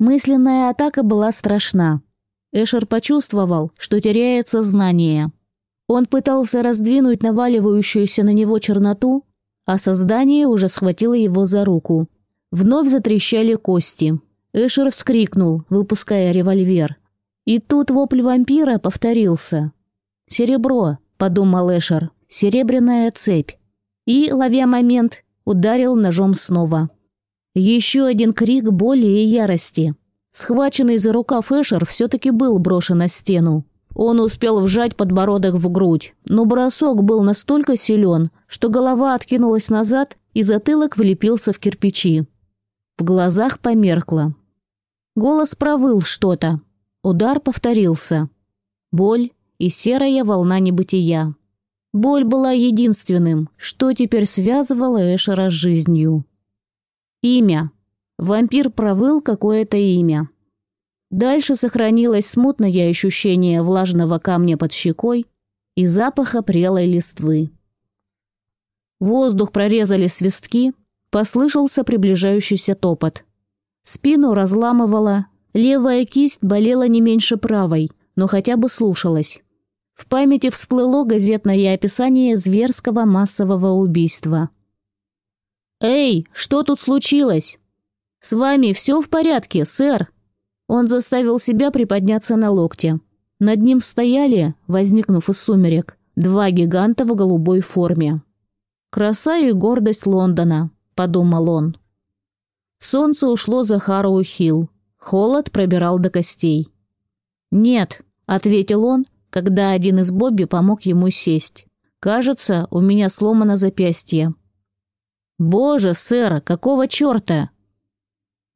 Мысленная атака была страшна. Эшер почувствовал, что теряет сознание. Он пытался раздвинуть наваливающуюся на него черноту, а создание уже схватило его за руку. Вновь затрещали кости. Эшер вскрикнул, выпуская револьвер. И тут вопль вампира повторился. «Серебро», — подумал Эшер, — «серебряная цепь». И, ловя момент, ударил ножом снова. Еще один крик боли и ярости. Схваченный за рукав Эшер все-таки был брошен на стену. Он успел вжать подбородок в грудь, но бросок был настолько силен, что голова откинулась назад и затылок влепился в кирпичи. В глазах померкло. Голос провыл что-то. Удар повторился. Боль и серая волна небытия. Боль была единственным, что теперь связывало Эшера с жизнью. Имя. Вампир провыл какое-то имя. Дальше сохранилось смутное ощущение влажного камня под щекой и запаха прелой листвы. Воздух прорезали свистки, Послышался приближающийся топот. Спину разламывала, левая кисть болела не меньше правой, но хотя бы слушалась. В памяти всплыло газетное описание зверского массового убийства. «Эй, что тут случилось?» «С вами все в порядке, сэр?» Он заставил себя приподняться на локте. Над ним стояли, возникнув из сумерек, два гиганта в голубой форме. Краса и гордость Лондона подумал он. Солнце ушло за Харроу-Хилл. Холод пробирал до костей. «Нет», — ответил он, когда один из Бобби помог ему сесть. «Кажется, у меня сломано запястье». «Боже, сэр, какого черта?»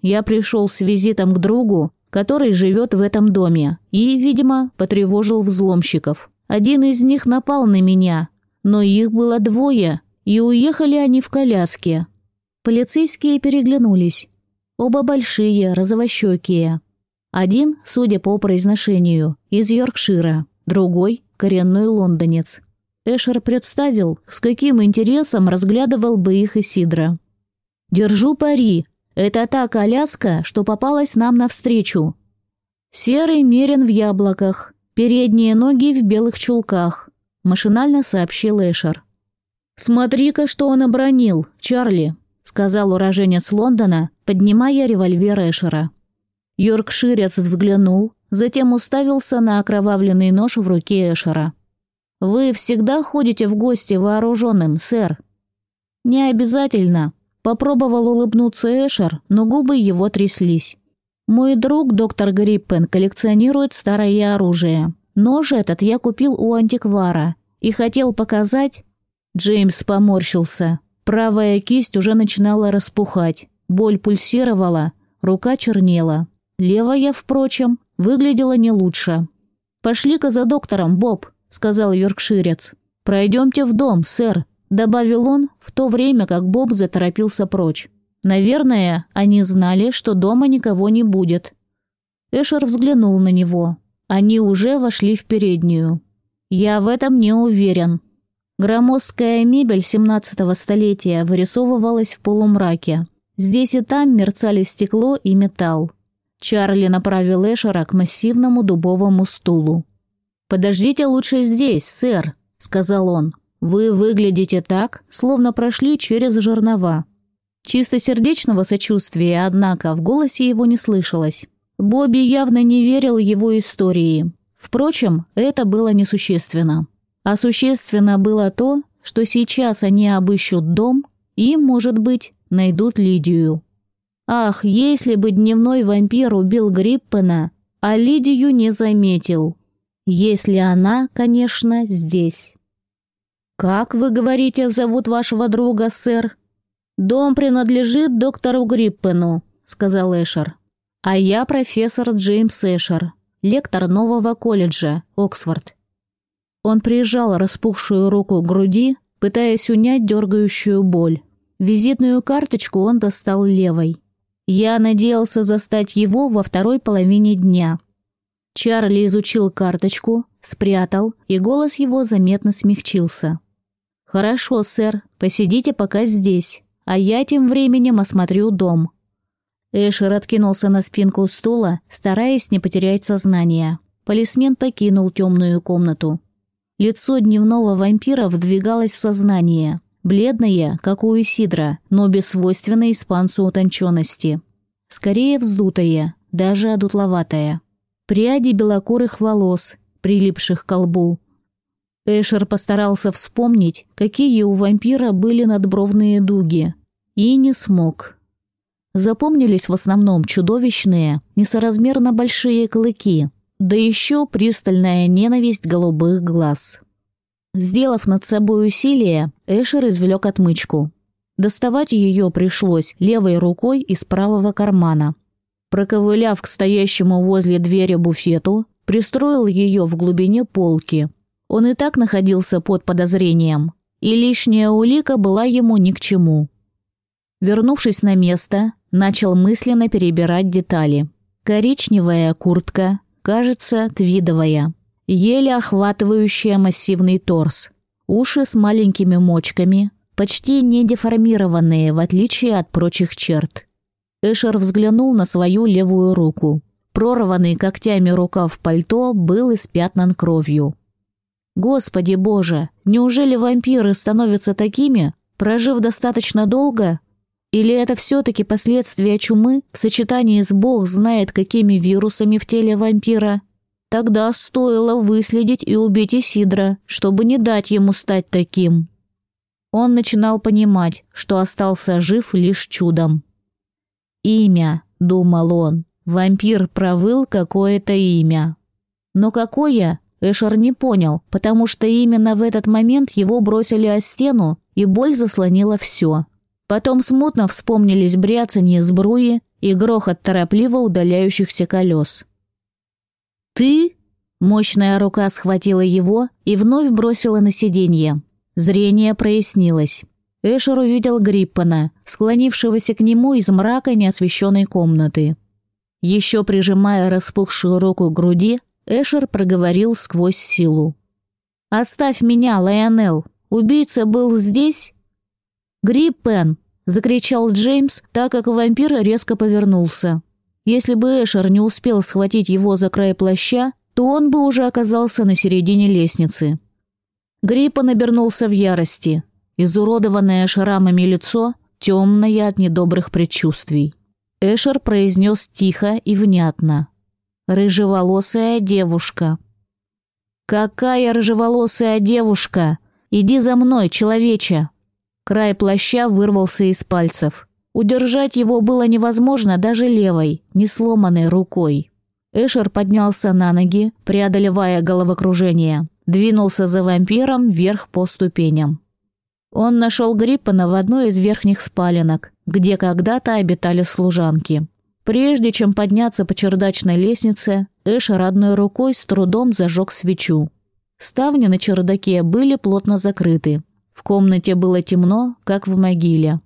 Я пришел с визитом к другу, который живет в этом доме, и, видимо, потревожил взломщиков. Один из них напал на меня, но их было двое, и уехали они в коляске. Полицейские переглянулись. Оба большие, розовощекие. Один, судя по произношению, из Йоркшира, другой – коренной лондонец. Эшер представил, с каким интересом разглядывал бы их Исидра. «Держу пари. Это та коляска, что попалась нам навстречу. Серый мерен в яблоках, передние ноги в белых чулках», – машинально сообщил Эшер. «Смотри-ка, что он обронил, Чарли», сказал уроженец Лондона, поднимая револьвер Эшера. Йоркширец взглянул, затем уставился на окровавленный нож в руке Эшера. «Вы всегда ходите в гости вооруженным, сэр?» «Не обязательно», — попробовал улыбнуться Эшер, но губы его тряслись. «Мой друг, доктор Гриппен, коллекционирует старое оружие. Нож этот я купил у антиквара и хотел показать...» Джеймс поморщился. Правая кисть уже начинала распухать, боль пульсировала, рука чернела. Левая, впрочем, выглядела не лучше. «Пошли-ка за доктором, Боб», — сказал йоркширец. «Пройдемте в дом, сэр», — добавил он, в то время как Боб заторопился прочь. Наверное, они знали, что дома никого не будет. Эшер взглянул на него. Они уже вошли в переднюю. «Я в этом не уверен», Громоздкая мебель 17-го столетия вырисовывалась в полумраке. Здесь и там мерцали стекло и металл. Чарли направил Эшера к массивному дубовому стулу. «Подождите лучше здесь, сэр», — сказал он. «Вы выглядите так, словно прошли через жернова». Чистосердечного сочувствия, однако, в голосе его не слышалось. Бобби явно не верил его истории. Впрочем, это было несущественно. А существенно было то, что сейчас они обыщут дом и, может быть, найдут Лидию. Ах, если бы дневной вампир убил Гриппена, а Лидию не заметил. Если она, конечно, здесь. «Как, вы говорите, зовут вашего друга, сэр?» «Дом принадлежит доктору Гриппену», — сказал Эшер. «А я профессор Джеймс Эшер, лектор нового колледжа, Оксфорд. Он прижал распухшую руку к груди, пытаясь унять дергающую боль. Визитную карточку он достал левой. Я надеялся застать его во второй половине дня. Чарли изучил карточку, спрятал, и голос его заметно смягчился. «Хорошо, сэр, посидите пока здесь, а я тем временем осмотрю дом». Эшер откинулся на спинку стула, стараясь не потерять сознание. Полисмен покинул темную комнату. Лицо дневного вампира вдвигалось в сознание. Бледное, как у Исидра, но без свойственной испанцу утонченности. Скорее вздутое, даже одутловатое. Пряди белокурых волос, прилипших к колбу. Эшер постарался вспомнить, какие у вампира были надбровные дуги. И не смог. Запомнились в основном чудовищные, несоразмерно большие клыки, да еще пристальная ненависть голубых глаз. Сделав над собой усилие, Эшер извлек отмычку. Доставать ее пришлось левой рукой из правого кармана. Проковыляв к стоящему возле двери буфету, пристроил ее в глубине полки. Он и так находился под подозрением, и лишняя улика была ему ни к чему. Вернувшись на место, начал мысленно перебирать детали. Коричневая куртка, кажется, твидовая, еле охватывающая массивный торс, уши с маленькими мочками, почти не деформированные, в отличие от прочих черт. Эшер взглянул на свою левую руку. Прорванный когтями рукав пальто был испятнан кровью. Господи боже, неужели вампиры становятся такими, прожив достаточно долго, или это все-таки последствия чумы в сочетании с бог знает какими вирусами в теле вампира? Тогда стоило выследить и убить Исидра, чтобы не дать ему стать таким. Он начинал понимать, что остался жив лишь чудом. «Имя», — думал он, — вампир провыл какое-то имя. Но какое, Эшер не понял, потому что именно в этот момент его бросили о стену, и боль заслонила все. Потом смутно вспомнились бряцанье сбруи и грохот торопливо удаляющихся колес. «Ты?» Мощная рука схватила его и вновь бросила на сиденье. Зрение прояснилось. Эшер увидел Гриппана, склонившегося к нему из мрака неосвещенной комнаты. Еще прижимая распухшую руку к груди, Эшер проговорил сквозь силу. «Оставь меня, Лайонел! Убийца был здесь?» «Гриппен!» – закричал Джеймс, так как вампир резко повернулся. Если бы Эшер не успел схватить его за край плаща, то он бы уже оказался на середине лестницы. Гриппен обернулся в ярости. Изуродованное шрамами лицо, темное от недобрых предчувствий. Эшер произнес тихо и внятно. «Рыжеволосая девушка». «Какая рыжеволосая девушка? Иди за мной, человече!» Край плаща вырвался из пальцев. Удержать его было невозможно даже левой, не сломанной рукой. Эшер поднялся на ноги, преодолевая головокружение. Двинулся за вампиром вверх по ступеням. Он нашел Гриппана в одной из верхних спаленок, где когда-то обитали служанки. Прежде чем подняться по чердачной лестнице, Эшер одной рукой с трудом зажег свечу. Ставни на чердаке были плотно закрыты, в комнате было темно, как в могиле.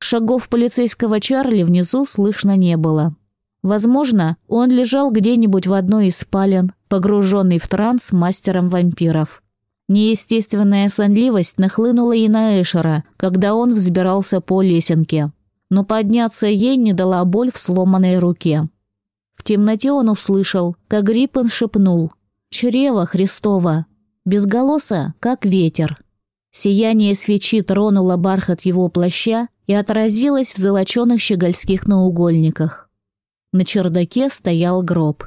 Шагов полицейского Чарли внизу слышно не было. Возможно, он лежал где-нибудь в одной из спален, погруженный в транс мастером вампиров. Неестественная сонливость нахлынула и на Эшера, когда он взбирался по лесенке. Но подняться ей не дала боль в сломанной руке. В темноте он услышал, как Гриппен шепнул «Чрево Христова!» Безголоса, как ветер. Сияние свечи тронуло бархат его плаща и отразилось в золоченых щегольских наугольниках. На чердаке стоял гроб.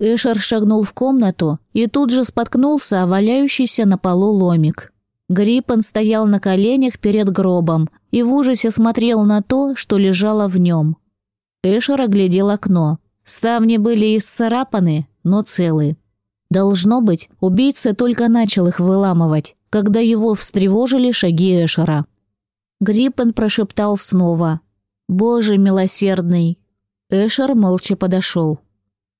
Эшер шагнул в комнату и тут же споткнулся о валяющийся на полу ломик. Гриппен стоял на коленях перед гробом и в ужасе смотрел на то, что лежало в нем. Эшер оглядел окно. Ставни были исцарапаны, но целы. Должно быть, убийца только начал их выламывать когда его встревожили шаги Эшера. Гриппен прошептал снова. «Боже милосердный!» Эшер молча подошел.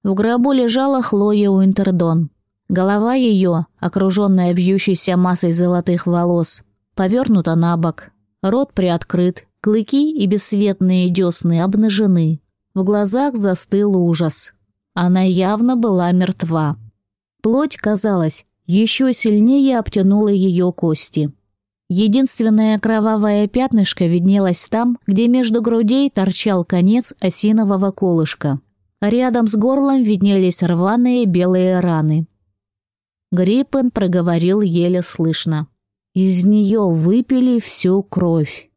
В гробу лежала Хлоя Уинтердон. Голова ее, окруженная вьющейся массой золотых волос, повернута на бок, рот приоткрыт, клыки и бесцветные десны обнажены. В глазах застыл ужас. Она явно была мертва. Плоть, казалось, еще сильнее обтянула ее кости. Единственное кровавое пятнышко виднелось там, где между грудей торчал конец осинового колышка. Рядом с горлом виднелись рваные белые раны. Гриппен проговорил еле слышно. Из нее выпили всю кровь.